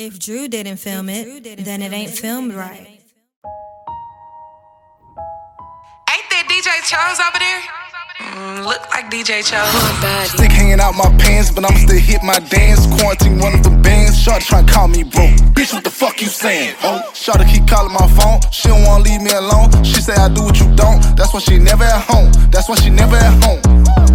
If Drew didn't film it, then it ain't filmed right. Ain't that DJ Chose over there? Mm, look like DJ Chose. Stick hanging out my pants, but I'm still hit my dance. Quarantine one of the bands. Shorty tryna call me bro. Bitch, what the fuck you saying? Oh, Shorty keep calling my phone. She don't wanna leave me alone. She say I do what you don't. That's why she never at home. That's why she never at home.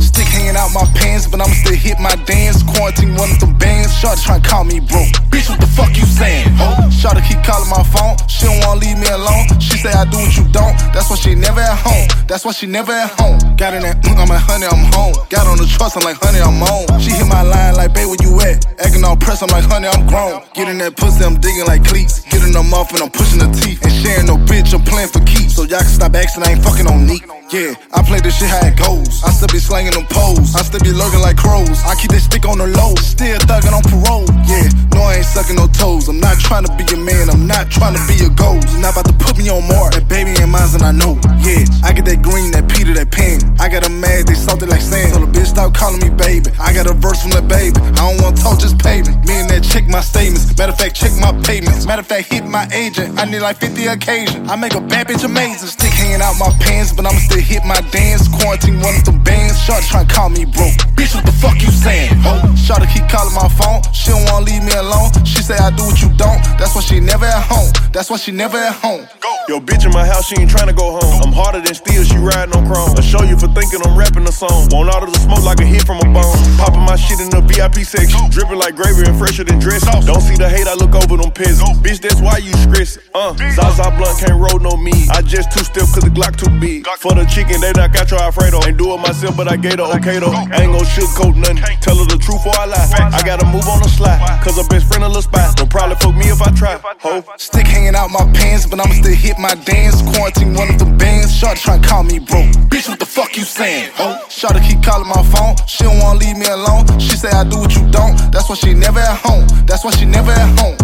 Stick hanging out my pants, but I'm still hit my dance. Quarantine one of the bands. Shorty tryna call me bro. Bitch, what the fuck you saying? Oh, Shorty keep calling my phone. She don't wanna leave me alone. She say I do what you don't. That's why she never at home. That's why she never at home. Got in that, mm, I'm like, honey, I'm home. Got on the trust, I'm like, honey, I'm on. She hit my line like, babe, where you at? Acting all pressed, I'm like, honey, I'm grown. Get in that pussy, I'm digging like cleats. Getting them off and I'm pushing the teeth. And sharing no bitch, I'm playing for keeps. So y'all can stop asking, I ain't fucking on neat. Yeah, I play this shit how it goes. I still be slanging them poles. I still be lurking like crows. I keep this stick on the low. Still thugging on parole. Yeah, no, I ain't sucking no toes. I'm not trying to be a man. I'm not trying to be a ghost. You're not about to put me on more. That baby ain't mine, and I know. Yeah, I get that green, that that pen. I got a mad, they salty like sand. So the bitch stop calling me baby. I got a verse from that baby. I don't want to talk, just pay me. Me and that check my statements. Matter of fact, check my payments. Matter of fact, hit my agent. I need like 50 occasions. I make a bad bitch amazing. Stick hanging out my pants, but I'ma still hit my dance. Quarantine of the bands. Shorty tryna call me bro. Bitch, what the fuck you saying? Oh, Shorty keep calling my phone. She don't wanna leave me alone. She say I do what you don't. That's why she never at home. That's why she never at home. Yo, bitch in my house, she ain't tryna go home. I'm harder than steel, she riding on chrome. I show you for thinking I'm rapping a song. Want all of the smoke like a hit from a bone. Popping my shit in the VIP section. Dripping like gravy and fresher than dress. Don't see the hate, I look over them peasants. Bitch, that's why you stress. Uh, Zaza Blunt can't roll no me. I just two step cause the Glock too big. For the chicken, they not got your Alfredo. Ain't do it myself, but I gave her okay though. Ain't gon' sugarcoat nothing. Tell her the truth or I lie. I gotta move on the slide. Cause her best friend a little spy. Don't probably fuck me if I try. Ho. Stick hanging out my pants, but I'ma still hit my dance. Quarantine one of the bands. Shorty tryna call me bro. Bitch, what the fuck you saying? Oh, Shorty keep calling my phone. She don't wanna leave me alone. She say I do what you don't. That's why she never at home. That's why she never at home.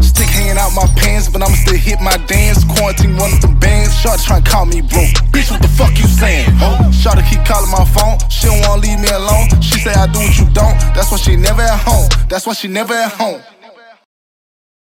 Stick hanging out my pants, but I'ma still hit my dance. Quarantine one of the bands. Shorty tryna call me bro. Bitch, what the fuck you saying? Oh, Shorty keep calling my phone. She don't wanna leave me alone. She say I do what you don't. That's why she never at home. That's why she never at home.